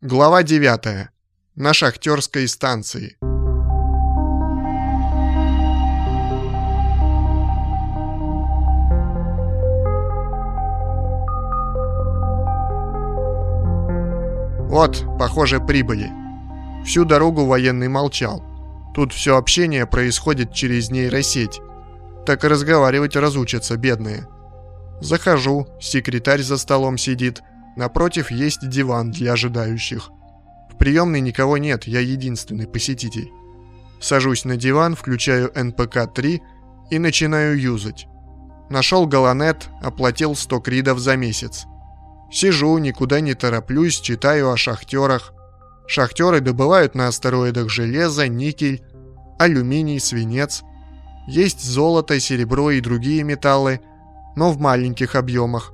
Глава 9. На шахтерской станции. Вот, похоже, прибыли. Всю дорогу военный молчал. Тут все общение происходит через нейросеть. Так и разговаривать разучатся бедные. Захожу, секретарь за столом сидит, Напротив есть диван для ожидающих. В приемной никого нет, я единственный посетитель. Сажусь на диван, включаю НПК-3 и начинаю юзать. Нашел Галанет, оплатил 100 кридов за месяц. Сижу, никуда не тороплюсь, читаю о шахтерах. Шахтеры добывают на астероидах железо, никель, алюминий, свинец. Есть золото, серебро и другие металлы, но в маленьких объемах.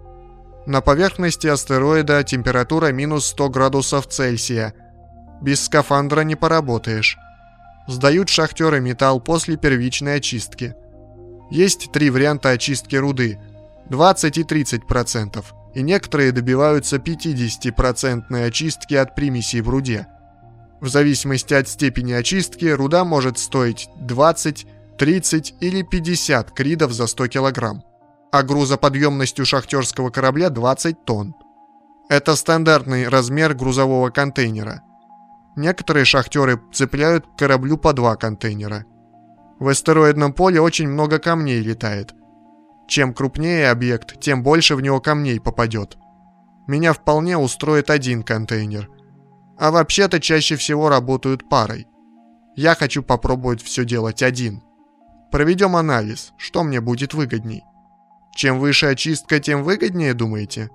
На поверхности астероида температура минус 100 градусов Цельсия. Без скафандра не поработаешь. Сдают шахтеры металл после первичной очистки. Есть три варианта очистки руды. 20 и 30%. И некоторые добиваются 50% очистки от примесей в руде. В зависимости от степени очистки, руда может стоить 20, 30 или 50 кридов за 100 килограмм а грузоподъемностью шахтерского корабля 20 тонн. Это стандартный размер грузового контейнера. Некоторые шахтеры цепляют к кораблю по два контейнера. В астероидном поле очень много камней летает. Чем крупнее объект, тем больше в него камней попадет. Меня вполне устроит один контейнер. А вообще-то чаще всего работают парой. Я хочу попробовать все делать один. Проведем анализ, что мне будет выгодней. Чем выше очистка, тем выгоднее, думаете?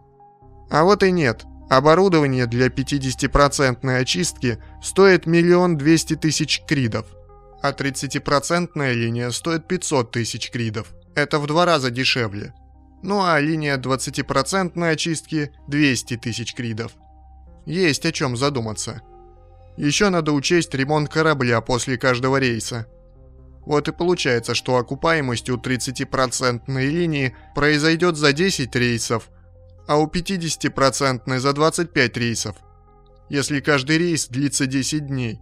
А вот и нет. Оборудование для 50% очистки стоит миллион двести тысяч кридов, а 30% линия стоит 500 тысяч кридов. Это в два раза дешевле. Ну а линия 20% очистки 200 тысяч кридов. Есть о чем задуматься. Еще надо учесть ремонт корабля после каждого рейса. Вот и получается, что окупаемость у 30% линии произойдет за 10 рейсов, а у 50% за 25 рейсов. Если каждый рейс длится 10 дней.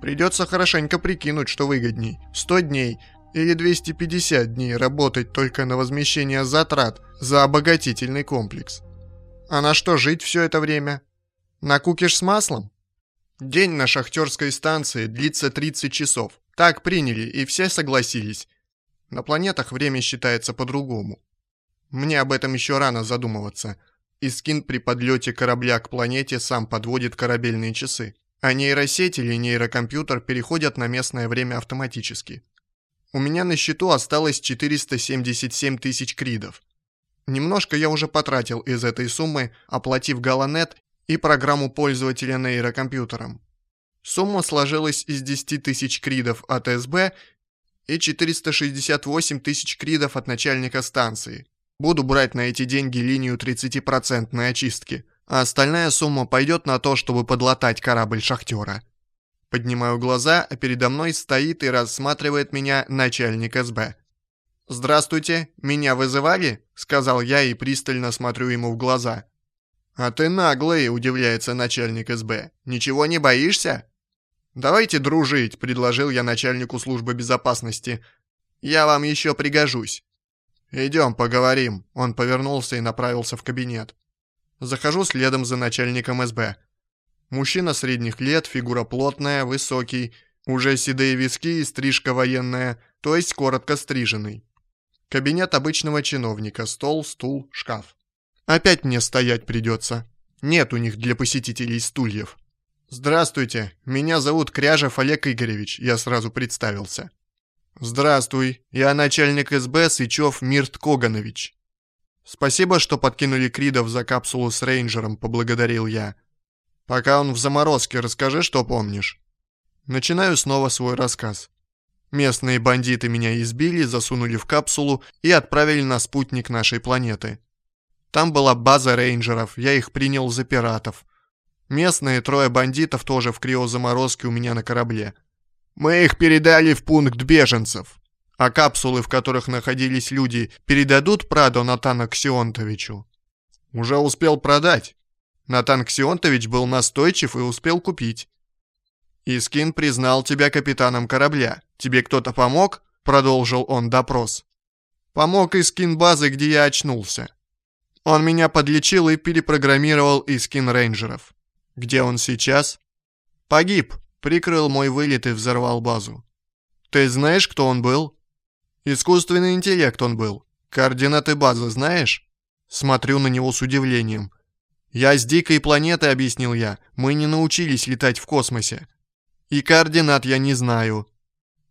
Придется хорошенько прикинуть, что выгодней. 100 дней или 250 дней работать только на возмещение затрат за обогатительный комплекс. А на что жить все это время? На кукиш с маслом? День на шахтерской станции длится 30 часов. Так приняли, и все согласились. На планетах время считается по-другому. Мне об этом еще рано задумываться. Искин при подлете корабля к планете сам подводит корабельные часы. А нейросеть или нейрокомпьютер переходят на местное время автоматически. У меня на счету осталось 477 тысяч кридов. Немножко я уже потратил из этой суммы, оплатив Галанет и программу пользователя нейрокомпьютером. Сумма сложилась из 10 тысяч кридов от СБ и 468 тысяч кридов от начальника станции. Буду брать на эти деньги линию 30% очистки, а остальная сумма пойдет на то, чтобы подлатать корабль шахтера. Поднимаю глаза, а передо мной стоит и рассматривает меня начальник СБ. «Здравствуйте, меня вызывали?» — сказал я и пристально смотрю ему в глаза. «А ты наглый», — удивляется начальник СБ. «Ничего не боишься?» «Давайте дружить», — предложил я начальнику службы безопасности. «Я вам еще пригожусь». «Идем, поговорим», — он повернулся и направился в кабинет. Захожу следом за начальником СБ. Мужчина средних лет, фигура плотная, высокий, уже седые виски и стрижка военная, то есть коротко стриженный. Кабинет обычного чиновника, стол, стул, шкаф. Опять мне стоять придется. Нет у них для посетителей стульев. «Здравствуйте, меня зовут Кряжев Олег Игоревич», я сразу представился. «Здравствуй, я начальник СБ Сычев Мирт Коганович». «Спасибо, что подкинули Кридов за капсулу с рейнджером», — поблагодарил я. «Пока он в заморозке, расскажи, что помнишь». Начинаю снова свой рассказ. Местные бандиты меня избили, засунули в капсулу и отправили на спутник нашей планеты. Там была база рейнджеров, я их принял за пиратов. Местные трое бандитов тоже в криозаморозке у меня на корабле. Мы их передали в пункт беженцев. А капсулы, в которых находились люди, передадут Прадо Натана Ксионтовичу? Уже успел продать. Натан Ксионтович был настойчив и успел купить. «Искин признал тебя капитаном корабля. Тебе кто-то помог?» — продолжил он допрос. «Помог Искин базы, где я очнулся. Он меня подлечил и перепрограммировал Искин рейнджеров. Где он сейчас?» «Погиб. Прикрыл мой вылет и взорвал базу». «Ты знаешь, кто он был?» «Искусственный интеллект он был. Координаты базы знаешь?» Смотрю на него с удивлением. «Я с дикой планеты», — объяснил я. «Мы не научились летать в космосе. И координат я не знаю».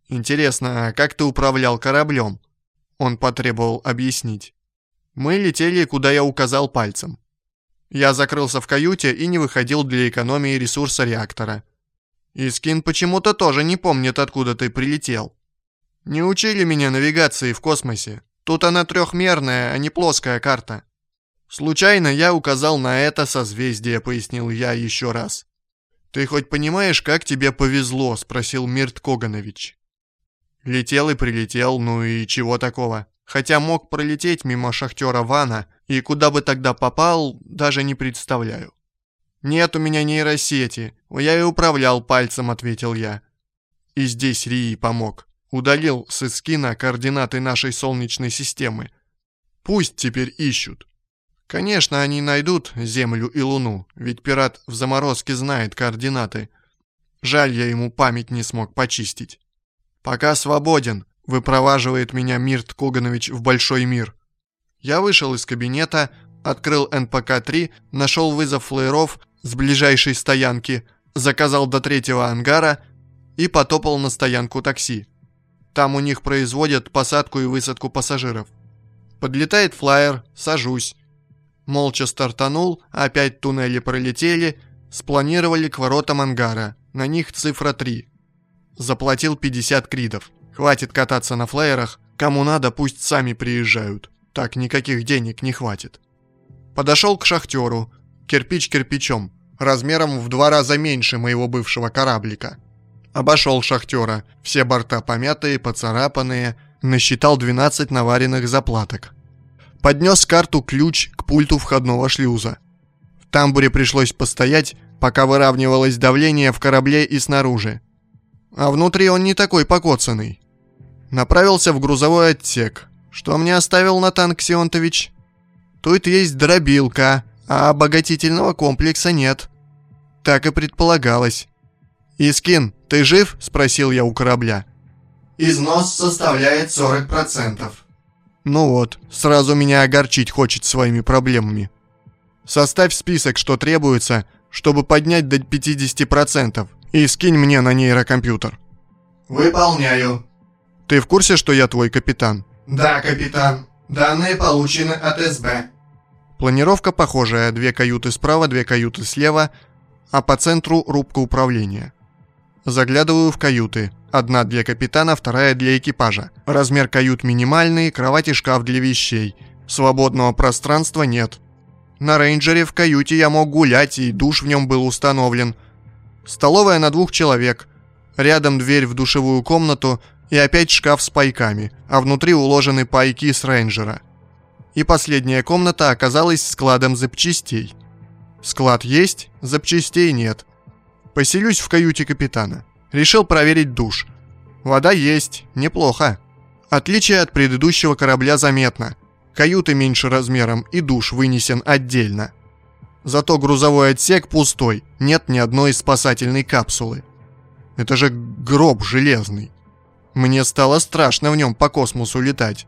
«Интересно, а как ты управлял кораблем?» Он потребовал объяснить. Мы летели, куда я указал пальцем. Я закрылся в каюте и не выходил для экономии ресурса реактора. Искин почему-то тоже не помнит, откуда ты прилетел. Не учили меня навигации в космосе. Тут она трехмерная, а не плоская карта. Случайно я указал на это созвездие, пояснил я еще раз. «Ты хоть понимаешь, как тебе повезло?» – спросил Мирт Коганович. Летел и прилетел, ну и чего такого? Хотя мог пролететь мимо шахтера Вана, и куда бы тогда попал, даже не представляю. «Нет у меня нейросети, я и управлял пальцем», — ответил я. И здесь Рии помог. Удалил с Искина координаты нашей Солнечной системы. Пусть теперь ищут. Конечно, они найдут Землю и Луну, ведь пират в заморозке знает координаты. Жаль, я ему память не смог почистить. Пока свободен, выпроваживает меня Мирт Коганович в большой мир. Я вышел из кабинета, открыл НПК-3, нашел вызов флайеров с ближайшей стоянки, заказал до третьего ангара и потопал на стоянку такси. Там у них производят посадку и высадку пассажиров. Подлетает флайер, сажусь. Молча стартанул, опять туннели пролетели, спланировали к воротам ангара. На них цифра 3. Заплатил 50 кридов. Хватит кататься на флайерах, кому надо, пусть сами приезжают. Так никаких денег не хватит. Подошел к шахтеру, кирпич кирпичом, размером в два раза меньше моего бывшего кораблика. Обошел шахтера, все борта помятые, поцарапанные, насчитал 12 наваренных заплаток. Поднес карту-ключ к пульту входного шлюза. В тамбуре пришлось постоять, пока выравнивалось давление в корабле и снаружи. А внутри он не такой покоцанный. Направился в грузовой отсек. Что мне оставил Натан Ксионтович? Тут есть дробилка, а обогатительного комплекса нет. Так и предполагалось. «Искин, ты жив?» – спросил я у корабля. «Износ составляет 40%. Ну вот, сразу меня огорчить хочет своими проблемами. Составь список, что требуется, чтобы поднять до 50%, и скинь мне на нейрокомпьютер. Выполняю. Ты в курсе, что я твой капитан? Да, капитан. Данные получены от СБ. Планировка похожая, две каюты справа, две каюты слева, а по центру рубка управления. Заглядываю в каюты. Одна для капитана, вторая для экипажа. Размер кают минимальный, кровать и шкаф для вещей. Свободного пространства нет. На рейнджере в каюте я мог гулять, и душ в нем был установлен. Столовая на двух человек. Рядом дверь в душевую комнату и опять шкаф с пайками, а внутри уложены пайки с рейнджера. И последняя комната оказалась складом запчастей. Склад есть, запчастей нет. Поселюсь в каюте капитана. Решил проверить душ. Вода есть, неплохо. Отличие от предыдущего корабля заметно. Каюты меньше размером и душ вынесен отдельно. Зато грузовой отсек пустой, нет ни одной спасательной капсулы. Это же гроб железный. Мне стало страшно в нем по космосу летать.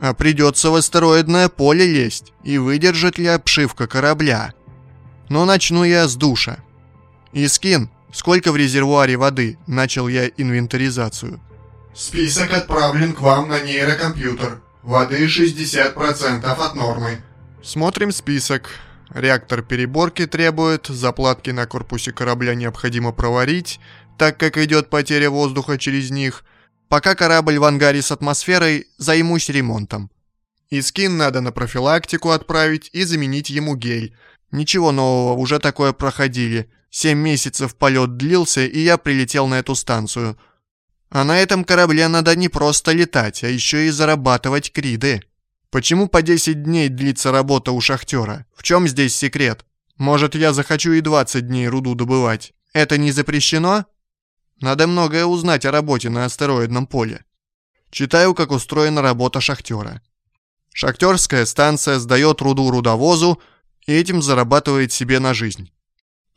А придется в астероидное поле лезть, и выдержит ли обшивка корабля. Но начну я с душа. Искин, Сколько в резервуаре воды? Начал я инвентаризацию. Список отправлен к вам на нейрокомпьютер. Воды 60% от нормы. Смотрим список. Реактор переборки требует, заплатки на корпусе корабля необходимо проварить, так как идет потеря воздуха через них. Пока корабль в ангаре с атмосферой, займусь ремонтом. И скин надо на профилактику отправить и заменить ему гель. Ничего нового, уже такое проходили. Семь месяцев полет длился, и я прилетел на эту станцию. А на этом корабле надо не просто летать, а еще и зарабатывать криды. Почему по 10 дней длится работа у шахтера? В чем здесь секрет? Может, я захочу и 20 дней руду добывать. Это не запрещено? Надо многое узнать о работе на астероидном поле. Читаю, как устроена работа шахтера. Шахтерская станция сдает руду рудовозу и этим зарабатывает себе на жизнь.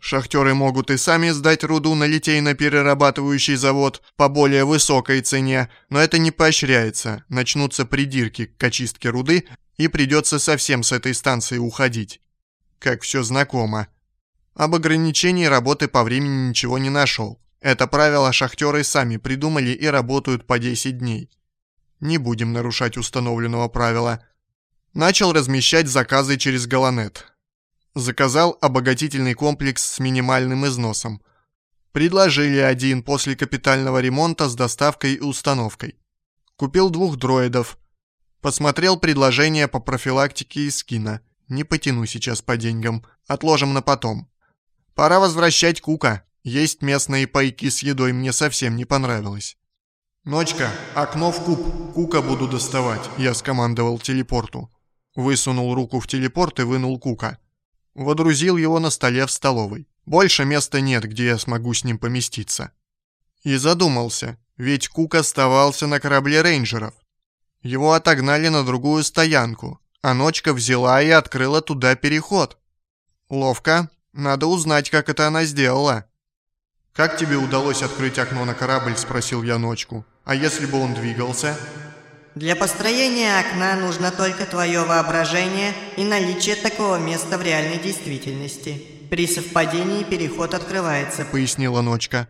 Шахтеры могут и сами сдать руду на литейно-перерабатывающий завод по более высокой цене, но это не поощряется. Начнутся придирки к очистке руды, и придется совсем с этой станции уходить. Как все знакомо. Об ограничении работы по времени ничего не нашел. Это правило шахтеры сами придумали и работают по 10 дней. Не будем нарушать установленного правила. Начал размещать заказы через Галанет. Заказал обогатительный комплекс с минимальным износом. Предложили один после капитального ремонта с доставкой и установкой. Купил двух дроидов. Посмотрел предложение по профилактике и скина. Не потяну сейчас по деньгам. Отложим на потом. Пора возвращать Кука. Есть местные пайки с едой мне совсем не понравилось. «Ночка, окно в куб. Кука буду доставать», — я скомандовал телепорту. Высунул руку в телепорт и вынул Кука. Водрузил его на столе в столовой. Больше места нет, где я смогу с ним поместиться. И задумался, ведь Кук оставался на корабле рейнджеров. Его отогнали на другую стоянку, а Ночка взяла и открыла туда переход. Ловко. Надо узнать, как это она сделала. «Как тебе удалось открыть окно на корабль?» – спросил я Ночку. «А если бы он двигался?» Для построения окна нужно только твое воображение и наличие такого места в реальной действительности. При совпадении переход открывается», — пояснила Ночка.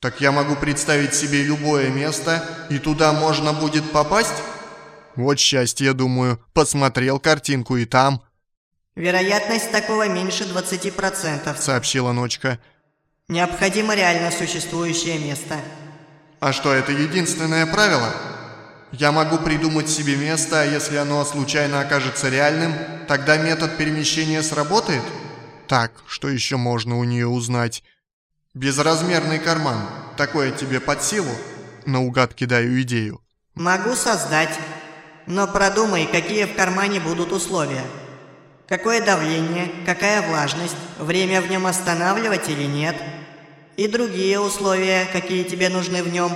«Так я могу представить себе любое место, и туда можно будет попасть?» «Вот счастье, думаю. Посмотрел картинку и там». «Вероятность такого меньше 20%, — сообщила Ночка. Необходимо реально существующее место». «А что, это единственное правило?» Я могу придумать себе место, а если оно случайно окажется реальным, тогда метод перемещения сработает? Так, что еще можно у нее узнать? Безразмерный карман. Такое тебе под силу? Наугад кидаю идею. Могу создать. Но продумай, какие в кармане будут условия. Какое давление, какая влажность, время в нем останавливать или нет. И другие условия, какие тебе нужны в нем.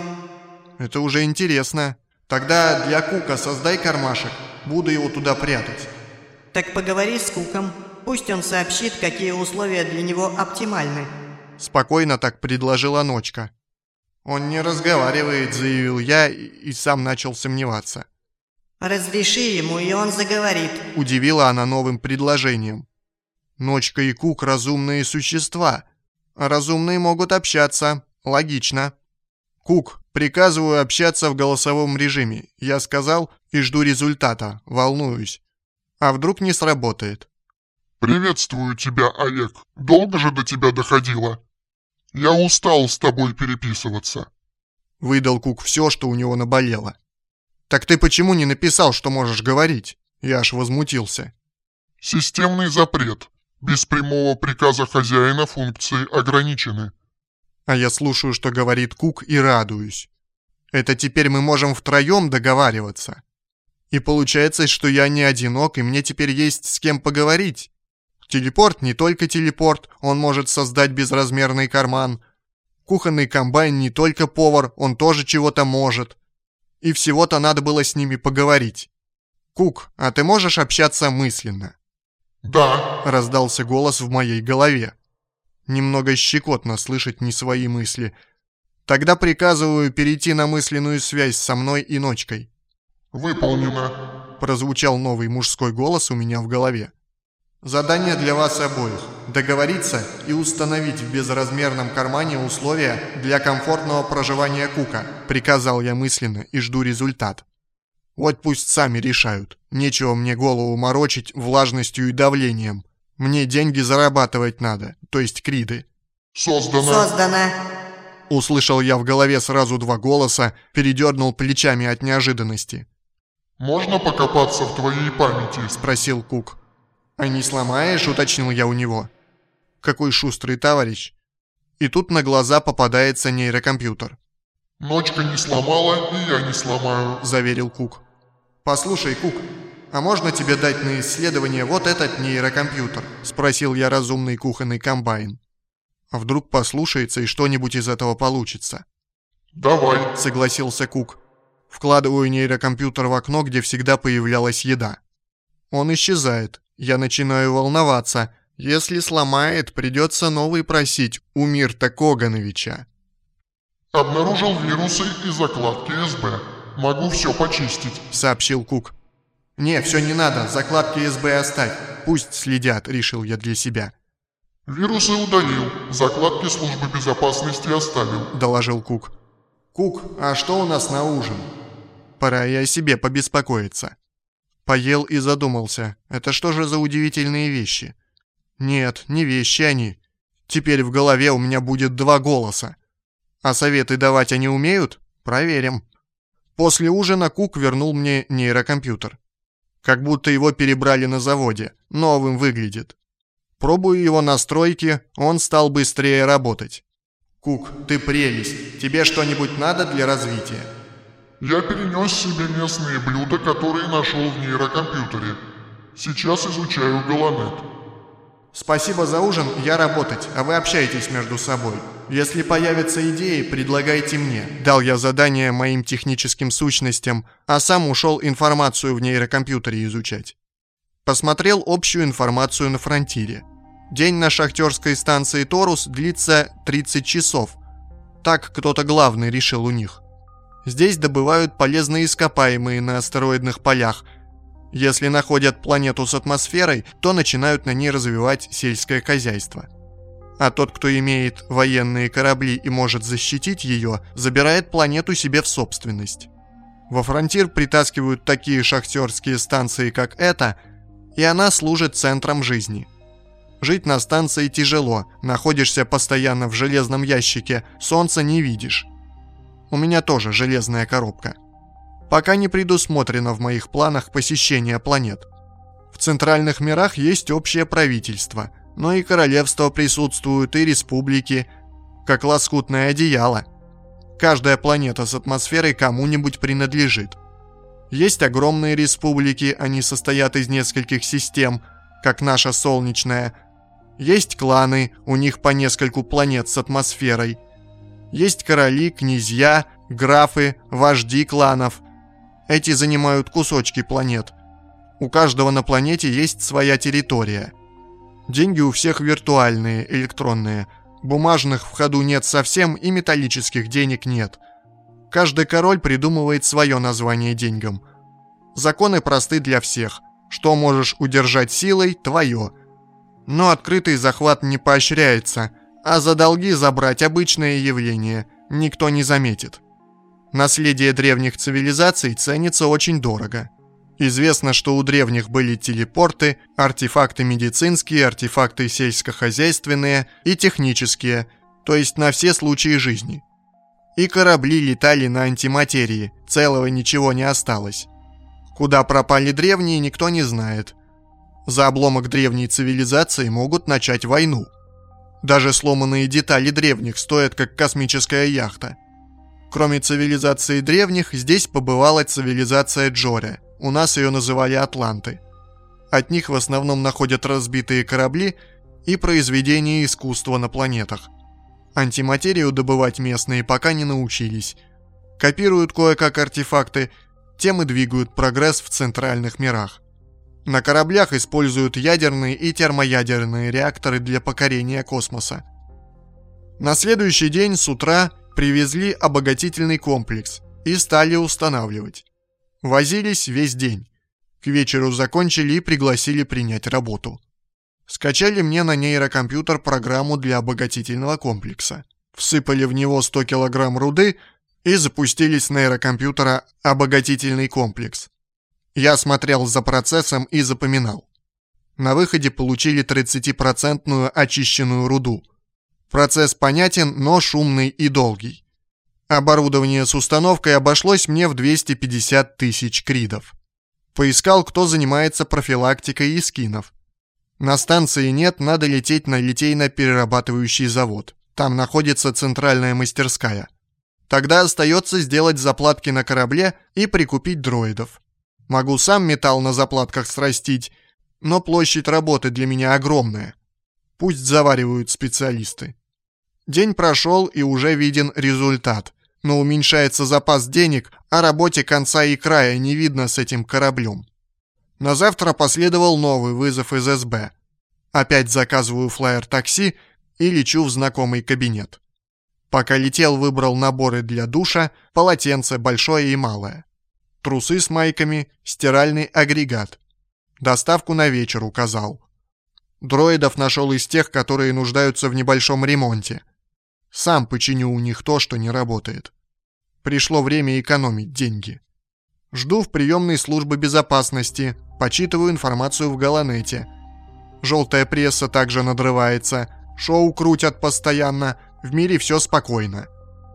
Это уже интересно. Тогда для Кука создай кармашек, буду его туда прятать. Так поговори с Куком, пусть он сообщит, какие условия для него оптимальны. Спокойно так предложила Ночка. Он не разговаривает, заявил я и сам начал сомневаться. Разреши ему, и он заговорит. Удивила она новым предложением. Ночка и Кук разумные существа. А разумные могут общаться. Логично. Кук, приказываю общаться в голосовом режиме. Я сказал и жду результата. Волнуюсь. А вдруг не сработает? «Приветствую тебя, Олег. Долго же до тебя доходило? Я устал с тобой переписываться». Выдал Кук все, что у него наболело. «Так ты почему не написал, что можешь говорить?» Я аж возмутился. «Системный запрет. Без прямого приказа хозяина функции ограничены. А я слушаю, что говорит Кук, и радуюсь. Это теперь мы можем втроем договариваться. И получается, что я не одинок, и мне теперь есть с кем поговорить. Телепорт не только телепорт, он может создать безразмерный карман. Кухонный комбайн не только повар, он тоже чего-то может. И всего-то надо было с ними поговорить. Кук, а ты можешь общаться мысленно? «Да», — раздался голос в моей голове. Немного щекотно слышать не свои мысли. Тогда приказываю перейти на мысленную связь со мной и ночкой. «Выполнено», — прозвучал новый мужской голос у меня в голове. «Задание для вас обоих. Договориться и установить в безразмерном кармане условия для комфортного проживания Кука», — приказал я мысленно и жду результат. Вот пусть сами решают. Нечего мне голову морочить влажностью и давлением. Мне деньги зарабатывать надо, то есть криды. Создано. Создано. Услышал я в голове сразу два голоса, передернул плечами от неожиданности. «Можно покопаться в твоей памяти?» – спросил Кук. «А не сломаешь?» – уточнил я у него. Какой шустрый товарищ. И тут на глаза попадается нейрокомпьютер. «Ночка не сломала, и я не сломаю», – заверил Кук. «Послушай, Кук, а можно тебе дать на исследование вот этот нейрокомпьютер?» — спросил я разумный кухонный комбайн. А вдруг послушается и что-нибудь из этого получится? «Давай», — согласился Кук. Вкладываю нейрокомпьютер в окно, где всегда появлялась еда. Он исчезает. Я начинаю волноваться. Если сломает, придется новый просить у Мирта Когановича. «Обнаружил вирусы и закладки СБ. Могу все почистить», — сообщил Кук. «Не, все не надо, закладки СБ оставь. Пусть следят», — решил я для себя. «Вирусы удалил, закладки службы безопасности оставил», — доложил Кук. «Кук, а что у нас на ужин?» Пора и о себе побеспокоиться. Поел и задумался. Это что же за удивительные вещи? Нет, не вещи они. Теперь в голове у меня будет два голоса. А советы давать они умеют? Проверим. После ужина Кук вернул мне нейрокомпьютер. Как будто его перебрали на заводе. Новым выглядит. Пробую его настройки, он стал быстрее работать. «Кук, ты прелесть. Тебе что-нибудь надо для развития?» Я перенес себе местные блюда, которые нашел в нейрокомпьютере. Сейчас изучаю Галанет. Спасибо за ужин, я работать, а вы общаетесь между собой. Если появятся идеи, предлагайте мне. Дал я задание моим техническим сущностям, а сам ушел информацию в нейрокомпьютере изучать. Посмотрел общую информацию на фронтире. День на шахтерской станции Торус длится 30 часов. Так кто-то главный решил у них. Здесь добывают полезные ископаемые на астероидных полях. Если находят планету с атмосферой, то начинают на ней развивать сельское хозяйство. А тот, кто имеет военные корабли и может защитить ее, забирает планету себе в собственность. Во фронтир притаскивают такие шахтерские станции, как эта, и она служит центром жизни. Жить на станции тяжело, находишься постоянно в железном ящике, солнца не видишь. У меня тоже железная коробка. Пока не предусмотрено в моих планах посещение планет. В центральных мирах есть общее правительство, но и королевства присутствуют, и республики, как лоскутное одеяло. Каждая планета с атмосферой кому-нибудь принадлежит. Есть огромные республики, они состоят из нескольких систем, как наша солнечная. Есть кланы, у них по нескольку планет с атмосферой – есть короли, князья, графы, вожди кланов. Эти занимают кусочки планет. У каждого на планете есть своя территория. Деньги у всех виртуальные, электронные. Бумажных в ходу нет совсем и металлических денег нет. Каждый король придумывает свое название деньгам. Законы просты для всех. Что можешь удержать силой – твое. Но открытый захват не поощряется – а за долги забрать обычное явление, никто не заметит. Наследие древних цивилизаций ценится очень дорого. Известно, что у древних были телепорты, артефакты медицинские, артефакты сельскохозяйственные и технические, то есть на все случаи жизни. И корабли летали на антиматерии, целого ничего не осталось. Куда пропали древние, никто не знает. За обломок древней цивилизации могут начать войну – даже сломанные детали древних стоят как космическая яхта. Кроме цивилизации древних, здесь побывала цивилизация Джоре. У нас ее называли Атланты. От них в основном находят разбитые корабли и произведения искусства на планетах. Антиматерию добывать местные пока не научились. Копируют кое-как артефакты, тем и двигают прогресс в центральных мирах. На кораблях используют ядерные и термоядерные реакторы для покорения космоса. На следующий день с утра привезли обогатительный комплекс и стали устанавливать. Возились весь день. К вечеру закончили и пригласили принять работу. Скачали мне на нейрокомпьютер программу для обогатительного комплекса. Всыпали в него 100 килограмм руды и запустили с нейрокомпьютера обогатительный комплекс. Я смотрел за процессом и запоминал. На выходе получили 30% очищенную руду. Процесс понятен, но шумный и долгий. Оборудование с установкой обошлось мне в 250 тысяч кридов. Поискал, кто занимается профилактикой искинов. На станции нет, надо лететь на литейно-перерабатывающий завод. Там находится центральная мастерская. Тогда остается сделать заплатки на корабле и прикупить дроидов. Могу сам металл на заплатках срастить, но площадь работы для меня огромная. Пусть заваривают специалисты. День прошел и уже виден результат. Но уменьшается запас денег, а работе конца и края не видно с этим кораблем. На завтра последовал новый вызов из СБ. Опять заказываю флайер-такси и лечу в знакомый кабинет. Пока летел, выбрал наборы для душа, полотенце большое и малое. Трусы с майками, стиральный агрегат. Доставку на вечер указал. Дроидов нашел из тех, которые нуждаются в небольшом ремонте. Сам починю у них то, что не работает. Пришло время экономить деньги. Жду в приемной службы безопасности, почитываю информацию в Галанете. Желтая пресса также надрывается, шоу крутят постоянно, в мире все спокойно.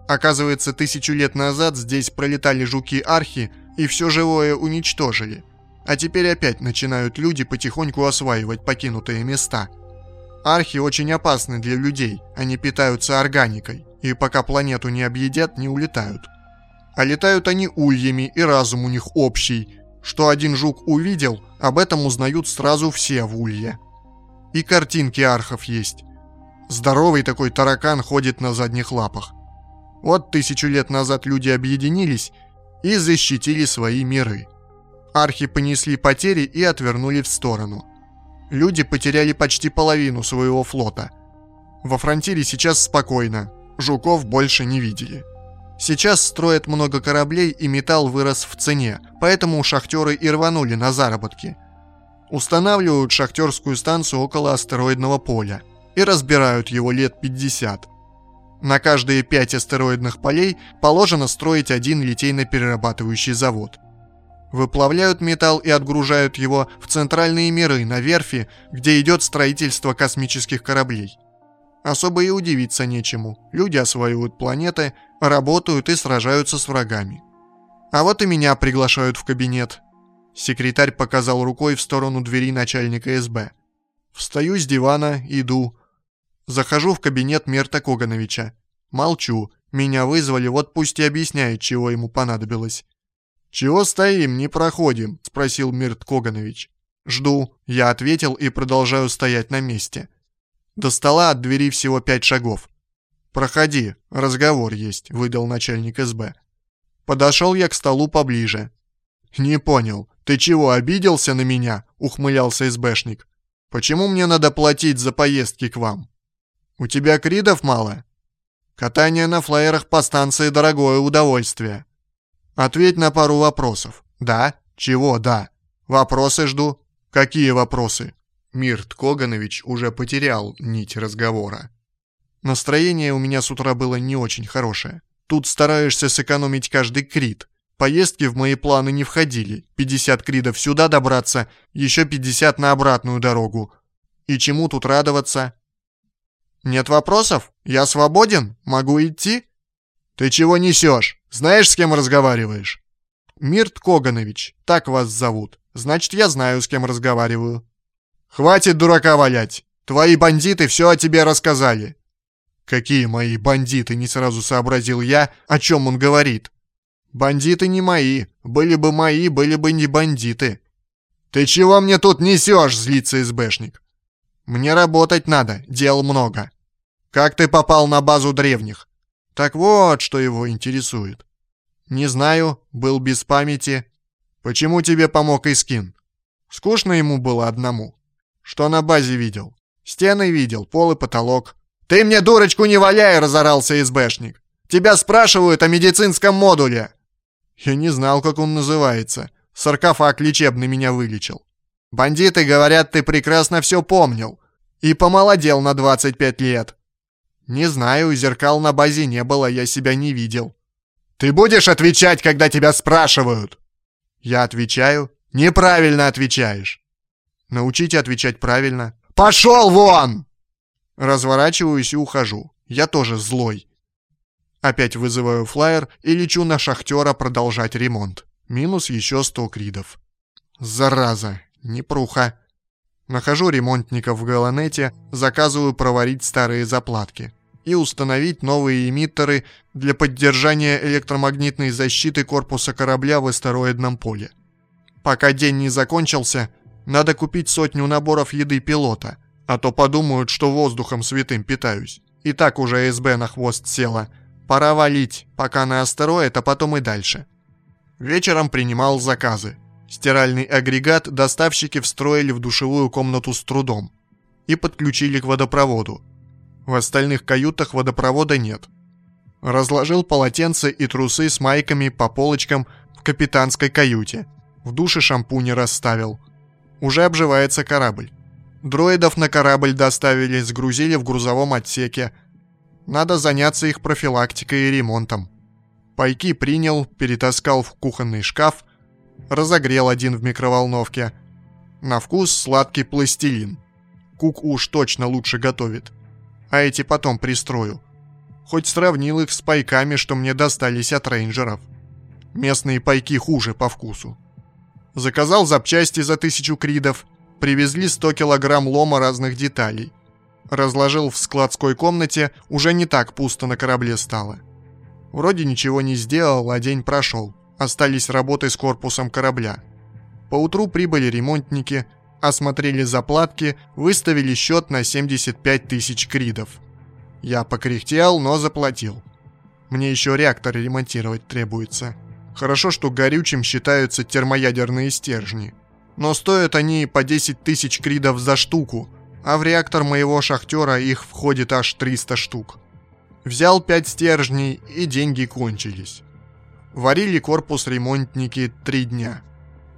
Оказывается, тысячу лет назад здесь пролетали жуки-архи и все живое уничтожили. А теперь опять начинают люди потихоньку осваивать покинутые места – Архи очень опасны для людей, они питаются органикой, и пока планету не объедят, не улетают. А летают они ульями, и разум у них общий. Что один жук увидел, об этом узнают сразу все в улье. И картинки архов есть. Здоровый такой таракан ходит на задних лапах. Вот тысячу лет назад люди объединились и защитили свои миры. Архи понесли потери и отвернули в сторону – Люди потеряли почти половину своего флота. Во фронтире сейчас спокойно, жуков больше не видели. Сейчас строят много кораблей и металл вырос в цене, поэтому шахтеры и рванули на заработки. Устанавливают шахтерскую станцию около астероидного поля и разбирают его лет 50. На каждые пять астероидных полей положено строить один литейно-перерабатывающий завод – Выплавляют металл и отгружают его в центральные миры на верфи, где идет строительство космических кораблей. Особо и удивиться нечему. Люди осваивают планеты, работают и сражаются с врагами. А вот и меня приглашают в кабинет. Секретарь показал рукой в сторону двери начальника СБ. Встаю с дивана, иду. Захожу в кабинет Мерта Когановича. Молчу. Меня вызвали, вот пусть и объясняет, чего ему понадобилось. «Чего стоим, не проходим?» – спросил Мирт Коганович. «Жду», – я ответил и продолжаю стоять на месте. До стола от двери всего пять шагов. «Проходи, разговор есть», – выдал начальник СБ. Подошел я к столу поближе. «Не понял, ты чего, обиделся на меня?» – ухмылялся СБшник. «Почему мне надо платить за поездки к вам? У тебя кридов мало?» «Катание на флайерах по станции – дорогое удовольствие. Ответь на пару вопросов. Да? Чего да? Вопросы жду. Какие вопросы? Мирт Коганович уже потерял нить разговора. Настроение у меня с утра было не очень хорошее. Тут стараешься сэкономить каждый крит. Поездки в мои планы не входили. 50 кридов сюда добраться, еще 50 на обратную дорогу. И чему тут радоваться? Нет вопросов? Я свободен? Могу идти? Ты чего несешь? Знаешь, с кем разговариваешь?» «Мирт Коганович, так вас зовут. Значит, я знаю, с кем разговариваю». «Хватит дурака валять. Твои бандиты все о тебе рассказали». «Какие мои бандиты?» — не сразу сообразил я, о чем он говорит. «Бандиты не мои. Были бы мои, были бы не бандиты». «Ты чего мне тут несешь?» — злится СБшник. «Мне работать надо, дел много». «Как ты попал на базу древних?» Так вот, что его интересует. Не знаю, был без памяти. Почему тебе помог Искин? Скучно ему было одному. Что на базе видел? Стены видел, пол и потолок. Ты мне дурочку не валяй, разорался СБшник. Тебя спрашивают о медицинском модуле. Я не знал, как он называется. Саркофаг лечебный меня вылечил. Бандиты говорят, ты прекрасно все помнил. И помолодел на 25 лет. «Не знаю, зеркал на базе не было, я себя не видел». «Ты будешь отвечать, когда тебя спрашивают?» «Я отвечаю». «Неправильно отвечаешь». «Научите отвечать правильно». «Пошел вон!» Разворачиваюсь и ухожу. Я тоже злой. Опять вызываю флайер и лечу на шахтера продолжать ремонт. Минус еще 100 кридов. Зараза, непруха. Нахожу ремонтников в Галанете, заказываю проварить старые заплатки и установить новые эмиттеры для поддержания электромагнитной защиты корпуса корабля в астероидном поле. Пока день не закончился, надо купить сотню наборов еды пилота, а то подумают, что воздухом святым питаюсь. И так уже СБ на хвост села. Пора валить, пока на астероид, а потом и дальше. Вечером принимал заказы. Стиральный агрегат доставщики встроили в душевую комнату с трудом и подключили к водопроводу. В остальных каютах водопровода нет. Разложил полотенце и трусы с майками по полочкам в капитанской каюте. В душе шампуни расставил. Уже обживается корабль. Дроидов на корабль доставили, сгрузили в грузовом отсеке. Надо заняться их профилактикой и ремонтом. Пайки принял, перетаскал в кухонный шкаф, разогрел один в микроволновке. На вкус сладкий пластилин. Кук уж точно лучше готовит. А эти потом пристрою. Хоть сравнил их с пайками, что мне достались от рейнджеров. Местные пайки хуже по вкусу. Заказал запчасти за тысячу кридов, привезли 100 килограмм лома разных деталей. Разложил в складской комнате, уже не так пусто на корабле стало. Вроде ничего не сделал, а день прошел. Остались работы с корпусом корабля. Поутру прибыли ремонтники, осмотрели заплатки, выставили счет на 75 тысяч кридов. Я покряхтел, но заплатил. Мне еще реактор ремонтировать требуется. Хорошо, что горючим считаются термоядерные стержни. Но стоят они по 10 тысяч кридов за штуку, а в реактор моего шахтера их входит аж 300 штук. Взял 5 стержней, и деньги кончились. Варили корпус ремонтники три дня.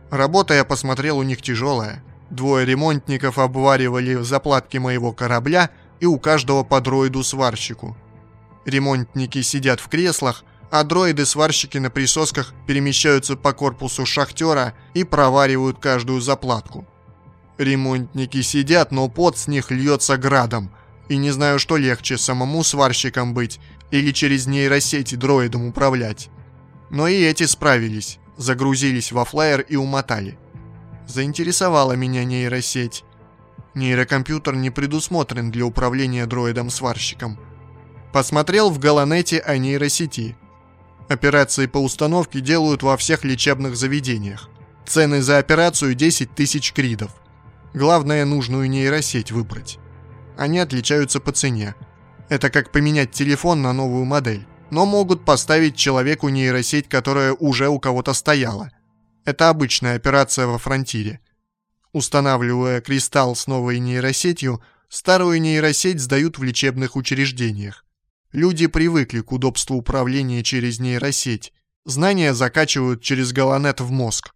Работа, я посмотрел, у них тяжелая. Двое ремонтников обваривали заплатки моего корабля и у каждого по дроиду-сварщику. Ремонтники сидят в креслах, а дроиды-сварщики на присосках перемещаются по корпусу шахтера и проваривают каждую заплатку. Ремонтники сидят, но пот с них льется градом, и не знаю, что легче, самому сварщиком быть или через нейросети дроидом управлять. Но и эти справились, загрузились во флайер и умотали. Заинтересовала меня нейросеть. Нейрокомпьютер не предусмотрен для управления дроидом-сварщиком. Посмотрел в Галанете о нейросети – Операции по установке делают во всех лечебных заведениях. Цены за операцию 10 тысяч кридов. Главное, нужную нейросеть выбрать. Они отличаются по цене. Это как поменять телефон на новую модель. Но могут поставить человеку нейросеть, которая уже у кого-то стояла. Это обычная операция во фронтире. Устанавливая кристалл с новой нейросетью, старую нейросеть сдают в лечебных учреждениях. Люди привыкли к удобству управления через нейросеть. Знания закачивают через Галанет в мозг.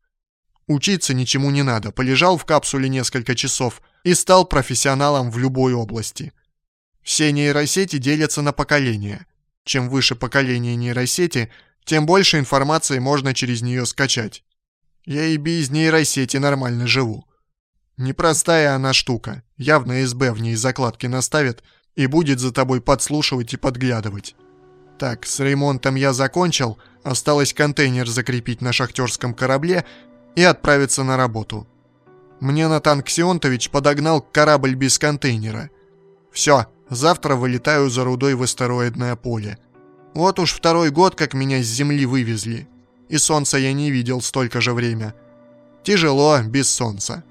Учиться ничему не надо, полежал в капсуле несколько часов и стал профессионалом в любой области. Все нейросети делятся на поколения. Чем выше поколение нейросети, тем больше информации можно через нее скачать. Я и без нейросети нормально живу. Непростая она штука, явно СБ в ней закладки наставит – и будет за тобой подслушивать и подглядывать. Так, с ремонтом я закончил, осталось контейнер закрепить на шахтерском корабле и отправиться на работу. Мне Натан Ксионтович подогнал корабль без контейнера. Все, завтра вылетаю за рудой в астероидное поле. Вот уж второй год, как меня с Земли вывезли. И солнца я не видел столько же время. Тяжело без солнца.